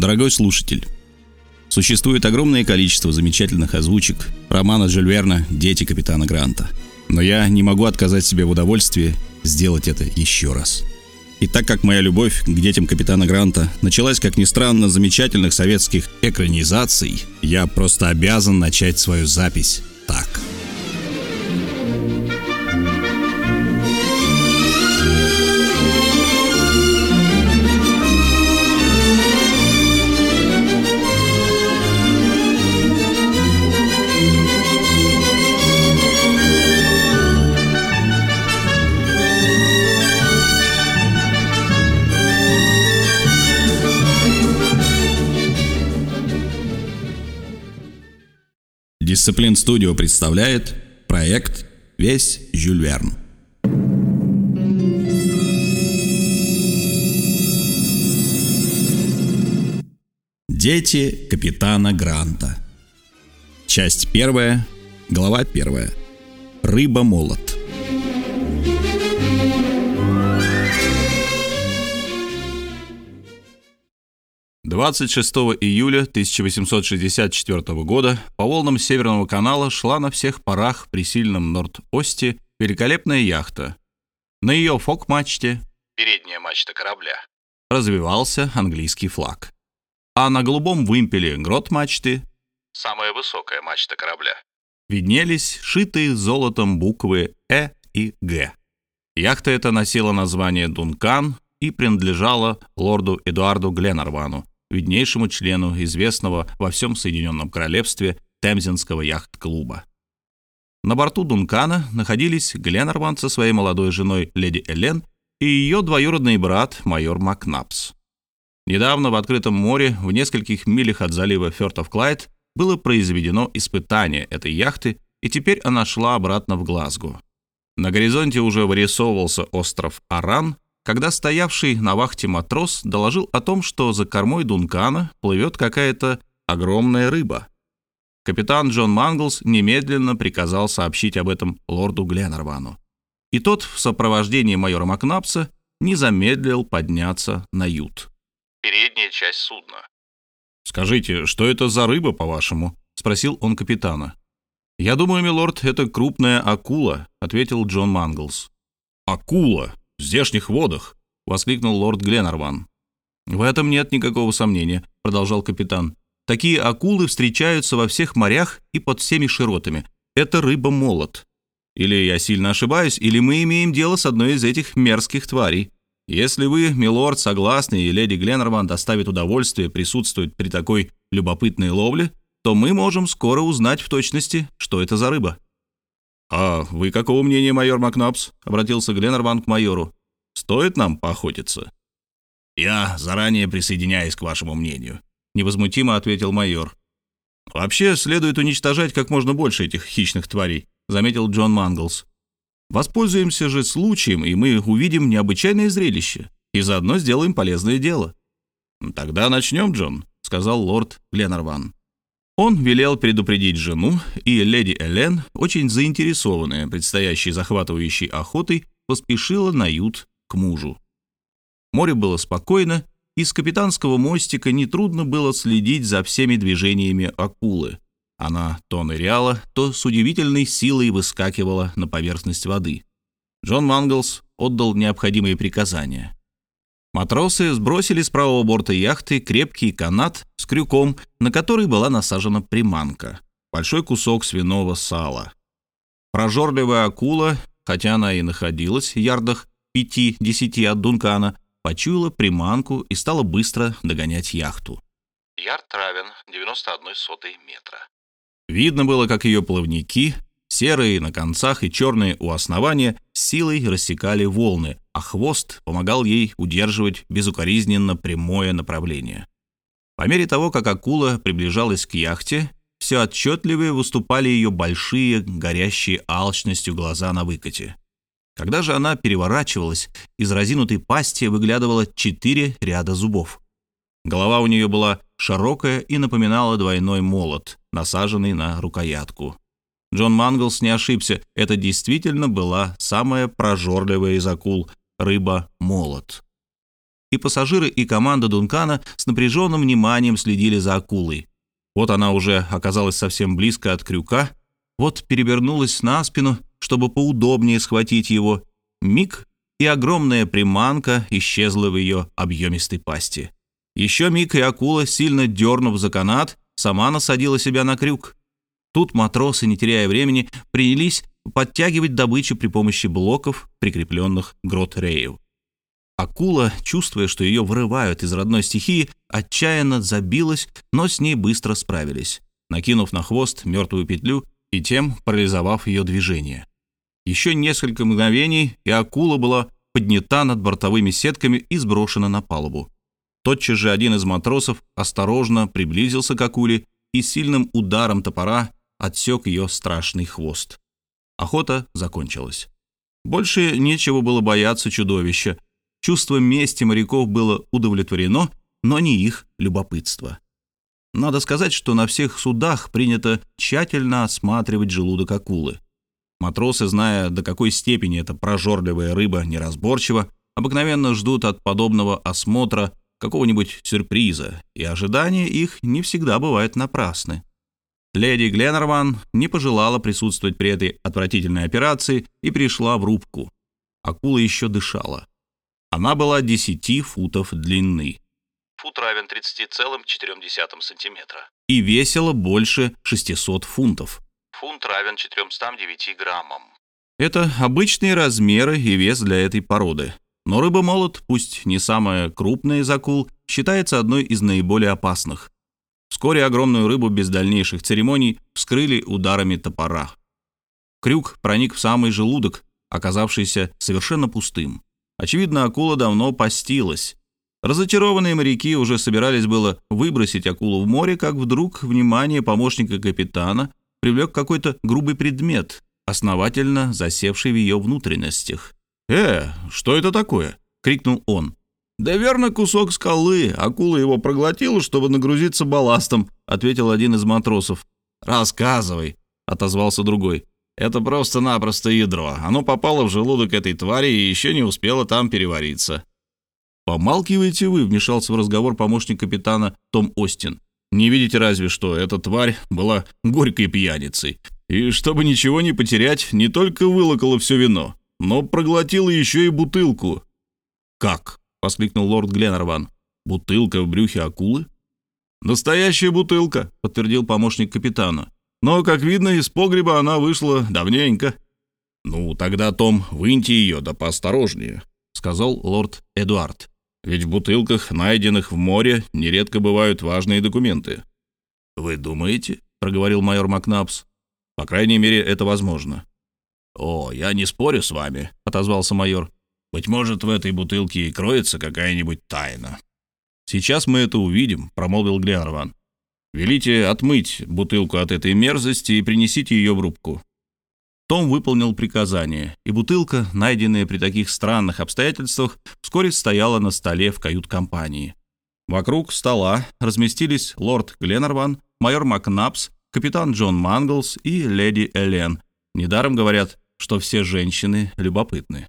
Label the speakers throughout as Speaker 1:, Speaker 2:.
Speaker 1: Дорогой слушатель, существует огромное количество замечательных озвучек романа Жюль «Дети капитана Гранта». Но я не могу отказать себе в удовольствии сделать это еще раз. И так как моя любовь к детям капитана Гранта началась, как ни странно, с замечательных советских экранизаций, я просто обязан начать свою запись так. Дисциплин Студио представляет проект «Весь Жюль Верн». Дети капитана Гранта. Часть первая, глава первая. Рыба-молот. 26 июля 1864 года по волнам Северного канала шла на всех парах при сильном Норд-Осте великолепная яхта. На ее фок-мачте, передняя мачта корабля, развивался английский флаг. А на голубом вымпеле грот-мачты, самая высокая мачта корабля, виднелись шитые золотом буквы «Э» и «Г». Яхта эта носила название «Дункан», и принадлежала лорду Эдуарду Гленарвану, виднейшему члену известного во всем Соединенном Королевстве Темзинского яхт-клуба. На борту Дункана находились Гленнерван со своей молодой женой леди Элен и ее двоюродный брат майор Макнапс. Недавно в открытом море, в нескольких милях от залива Фёртов Клайд, было произведено испытание этой яхты, и теперь она шла обратно в Глазго. На горизонте уже вырисовывался остров Аран, когда стоявший на вахте матрос доложил о том, что за кормой Дункана плывет какая-то огромная рыба. Капитан Джон Манглс немедленно приказал сообщить об этом лорду Гленнервану. И тот в сопровождении майора Макнапса не замедлил подняться на ют. Передняя часть судна. «Скажите, что это за рыба, по-вашему?» — спросил он капитана. «Я думаю, милорд, это крупная акула», — ответил Джон Манглс. «Акула!» В здешних водах!» — воскликнул лорд Гленарван. «В этом нет никакого сомнения», — продолжал капитан. «Такие акулы встречаются во всех морях и под всеми широтами. Это рыба-молот. Или я сильно ошибаюсь, или мы имеем дело с одной из этих мерзких тварей. Если вы, милорд, согласны, и леди Гленнерван доставит удовольствие присутствовать при такой любопытной ловле, то мы можем скоро узнать в точности, что это за рыба». «А вы какого мнения, майор Макнапс?» — обратился Гленнерван к майору. «Стоит нам поохотиться?» «Я заранее присоединяюсь к вашему мнению», — невозмутимо ответил майор. «Вообще следует уничтожать как можно больше этих хищных тварей», — заметил Джон Манглс. «Воспользуемся же случаем, и мы увидим необычайное зрелище, и заодно сделаем полезное дело». «Тогда начнем, Джон», — сказал лорд Гленнерван. Он велел предупредить жену, и леди Элен, очень заинтересованная предстоящей захватывающей охотой, поспешила на ют к мужу. Море было спокойно, и с капитанского мостика нетрудно было следить за всеми движениями акулы. Она то ныряла, то с удивительной силой выскакивала на поверхность воды. Джон Манглс отдал необходимые приказания. Матросы сбросили с правого борта яхты крепкий канат с крюком, на который была насажена приманка. Большой кусок свиного сала. Прожорливая акула, хотя она и находилась в ярдах 5-10 от Дункана, почуяла приманку и стала быстро догонять яхту. Ярд равен 91 сотой метра. Видно было, как ее плавники, серые на концах и черные у основания, силой рассекали волны, а хвост помогал ей удерживать безукоризненно прямое направление. По мере того, как акула приближалась к яхте, все отчетливее выступали ее большие, горящие алчностью глаза на выкате. Когда же она переворачивалась, из разинутой пасти выглядывало четыре ряда зубов. Голова у нее была широкая и напоминала двойной молот, насаженный на рукоятку. Джон Манглс не ошибся, это действительно была самая прожорливая из акул, рыба-молот. и пассажиры и команда Дункана с напряженным вниманием следили за акулой. Вот она уже оказалась совсем близко от крюка, вот перевернулась на спину, чтобы поудобнее схватить его. Миг, и огромная приманка исчезла в ее объемистой пасти. Еще миг, и акула, сильно дернув за канат, сама насадила себя на крюк. Тут матросы, не теряя времени, принялись подтягивать добычу при помощи блоков, прикрепленных к грот-рею. Акула, чувствуя, что ее вырывают из родной стихии, отчаянно забилась, но с ней быстро справились, накинув на хвост мертвую петлю и тем парализовав ее движение. Еще несколько мгновений, и акула была поднята над бортовыми сетками и сброшена на палубу. Тотчас же один из матросов осторожно приблизился к акуле и сильным ударом топора отсек ее страшный хвост. Охота закончилась. Больше нечего было бояться чудовища. Чувство мести моряков было удовлетворено, но не их любопытство. Надо сказать, что на всех судах принято тщательно осматривать желудок акулы. Матросы, зная, до какой степени эта прожорливая рыба неразборчива, обыкновенно ждут от подобного осмотра какого-нибудь сюрприза, и ожидания их не всегда бывают напрасны. Леди Гленнерван не пожелала присутствовать при этой отвратительной операции и пришла в рубку. Акула еще дышала. Она была 10 футов длины.
Speaker 2: Фут равен 30,4 сантиметра.
Speaker 1: И весила больше 600 фунтов.
Speaker 2: Фунт равен 409 граммам.
Speaker 1: Это обычные размеры и вес для этой породы. Но рыба-молот, пусть не самая крупная из акул, считается одной из наиболее опасных. Вскоре огромную рыбу без дальнейших церемоний вскрыли ударами топора. Крюк проник в самый желудок, оказавшийся совершенно пустым. Очевидно, акула давно постилась. Разочарованные моряки уже собирались было выбросить акулу в море, как вдруг внимание помощника капитана привлек какой-то грубый предмет, основательно засевший в ее внутренностях. «Э, что это такое?» — крикнул он. «Да верно, кусок скалы. Акула его проглотила, чтобы нагрузиться балластом», — ответил один из матросов. «Рассказывай», — отозвался другой. «Это просто-напросто ядро. Оно попало в желудок этой твари и еще не успело там перевариться». «Помалкиваете вы», — вмешался в разговор помощник капитана Том Остин. «Не видите разве, что эта тварь была горькой пьяницей, и, чтобы ничего не потерять, не только вылокала все вино, но проглотила еще и бутылку». «Как?» — воскликнул лорд Гленнерван. «Бутылка в брюхе акулы?» «Настоящая бутылка», — подтвердил помощник капитана. «Но, как видно, из погреба она вышла давненько». «Ну, тогда, Том, выньте ее, да поосторожнее», — сказал лорд Эдуард. «Ведь в бутылках, найденных в море, нередко бывают важные документы». «Вы думаете?» — проговорил майор Макнапс. «По крайней мере, это возможно». «О, я не спорю с вами», — отозвался майор. Быть может, в этой бутылке и кроется какая-нибудь тайна. Сейчас мы это увидим, промолвил Гленарван. Велите отмыть бутылку от этой мерзости и принесите ее в рубку. Том выполнил приказание, и бутылка, найденная при таких странных обстоятельствах, вскоре стояла на столе в кают-компании. Вокруг стола разместились лорд Гленарван, майор Макнапс, капитан Джон Манглс и леди Элен. Недаром говорят, что все женщины любопытны.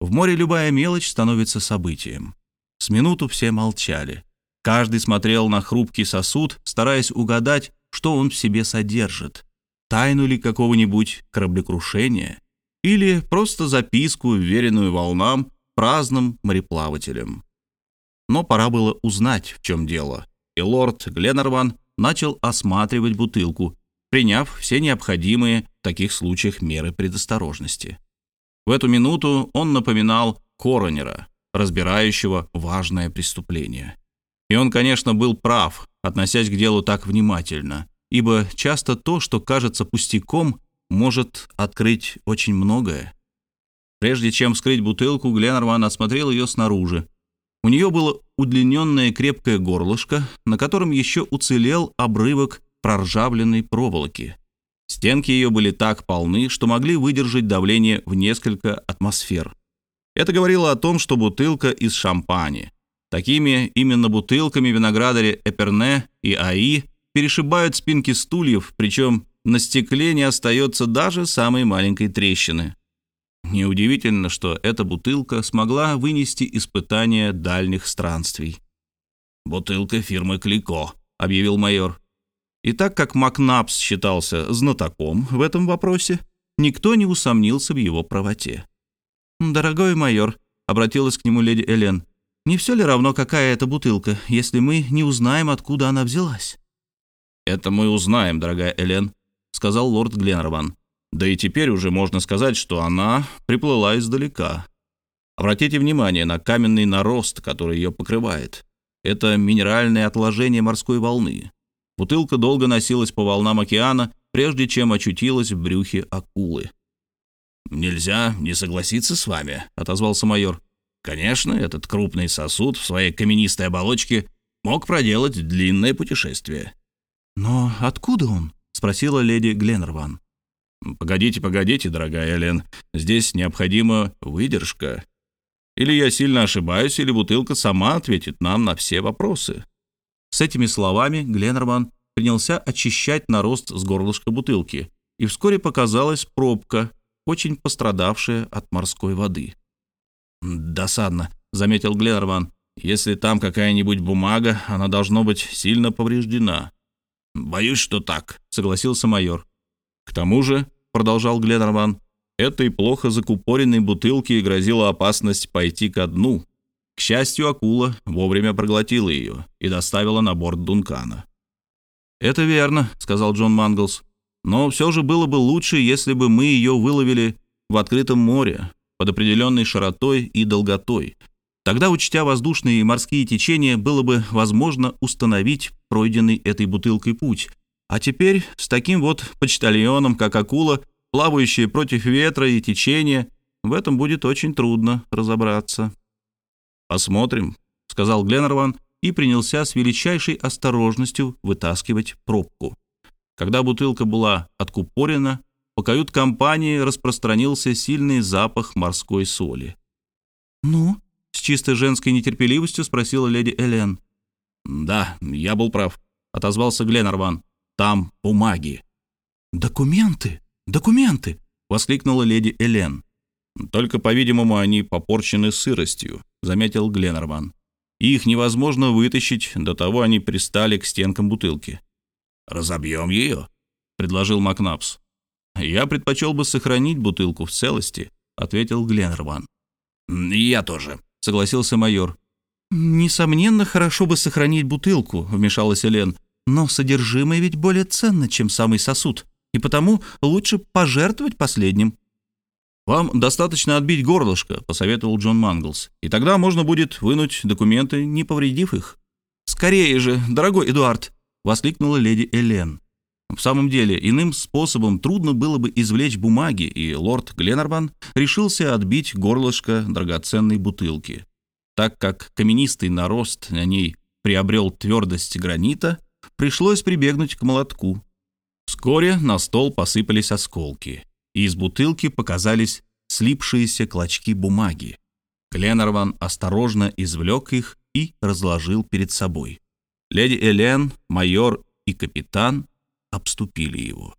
Speaker 1: В море любая мелочь становится событием. С минуту все молчали. Каждый смотрел на хрупкий сосуд, стараясь угадать, что он в себе содержит. Тайну ли какого-нибудь кораблекрушения? Или просто записку, веренную волнам, праздным мореплавателям? Но пора было узнать, в чем дело. И лорд Гленнерван начал осматривать бутылку, приняв все необходимые в таких случаях меры предосторожности. В эту минуту он напоминал коронера, разбирающего важное преступление. И он, конечно, был прав, относясь к делу так внимательно, ибо часто то, что кажется пустяком, может открыть очень многое. Прежде чем вскрыть бутылку, Гленнерман осмотрел ее снаружи. У нее было удлиненное крепкое горлышко, на котором еще уцелел обрывок проржавленной проволоки. Стенки ее были так полны, что могли выдержать давление в несколько атмосфер. Это говорило о том, что бутылка из шампани. Такими именно бутылками виноградари Эперне и Аи перешибают спинки стульев, причем на стекле не остается даже самой маленькой трещины. Неудивительно, что эта бутылка смогла вынести испытания дальних странствий. «Бутылка фирмы Клико», — объявил майор. И так как Макнапс считался знатоком в этом вопросе, никто не усомнился в его правоте. «Дорогой майор», — обратилась к нему леди Элен, — «не все ли равно, какая это бутылка, если мы не узнаем, откуда она взялась?» «Это мы узнаем, дорогая Элен», — сказал лорд Гленнерван. «Да и теперь уже можно сказать, что она приплыла издалека. Обратите внимание на каменный нарост, который ее покрывает. Это минеральное отложение морской волны. Бутылка долго носилась по волнам океана, прежде чем очутилась в брюхе акулы. «Нельзя не согласиться с вами», — отозвался майор. «Конечно, этот крупный сосуд в своей каменистой оболочке мог проделать длинное путешествие». «Но откуда он?» — спросила леди Гленнерван. «Погодите, погодите, дорогая Элен, здесь необходима выдержка. Или я сильно ошибаюсь, или бутылка сама ответит нам на все вопросы». С этими словами Гленнерман принялся очищать нарост с горлышка бутылки, и вскоре показалась пробка, очень пострадавшая от морской воды. «Досадно», — заметил Гленнерман. «Если там какая-нибудь бумага, она должно быть сильно повреждена». «Боюсь, что так», — согласился майор. «К тому же», — продолжал Гленнерман, «этой плохо закупоренной бутылке грозила опасность пойти ко дну, к счастью, акула вовремя проглотила ее и доставила на борт Дункана. «Это верно», — сказал Джон Манглс. «Но все же было бы лучше, если бы мы ее выловили в открытом море под определенной широтой и долготой. Тогда, учтя воздушные и морские течения, было бы возможно установить пройденный этой бутылкой путь. А теперь с таким вот почтальоном, как акула, плавающая против ветра и течения, в этом будет очень трудно разобраться». «Посмотрим», — сказал Гленнерван и принялся с величайшей осторожностью вытаскивать пробку. Когда бутылка была откупорена, по кают-компании распространился сильный запах морской соли. «Ну?» — с чистой женской нетерпеливостью спросила леди Элен. «Да, я был прав», — отозвался Гленнерван. «Там бумаги». «Документы! Документы!» — воскликнула леди Элен. «Только, по-видимому, они попорчены сыростью», — заметил Гленнерман. «Их невозможно вытащить, до того они пристали к стенкам бутылки». «Разобьем ее», — предложил Макнапс. «Я предпочел бы сохранить бутылку в целости», — ответил Гленнерман. «Я тоже», — согласился майор. «Несомненно, хорошо бы сохранить бутылку», — вмешалась Элен. «Но содержимое ведь более ценно, чем самый сосуд, и потому лучше пожертвовать последним». «Вам достаточно отбить горлышко», — посоветовал Джон Манглс, «и тогда можно будет вынуть документы, не повредив их». «Скорее же, дорогой Эдуард!» — воскликнула леди Элен. В самом деле, иным способом трудно было бы извлечь бумаги, и лорд Гленнербан решился отбить горлышко драгоценной бутылки. Так как каменистый нарост на ней приобрел твердость гранита, пришлось прибегнуть к молотку. Вскоре на стол посыпались осколки и из бутылки показались слипшиеся клочки бумаги. Гленнерван осторожно извлек их и разложил перед собой. Леди Элен, майор и капитан обступили его.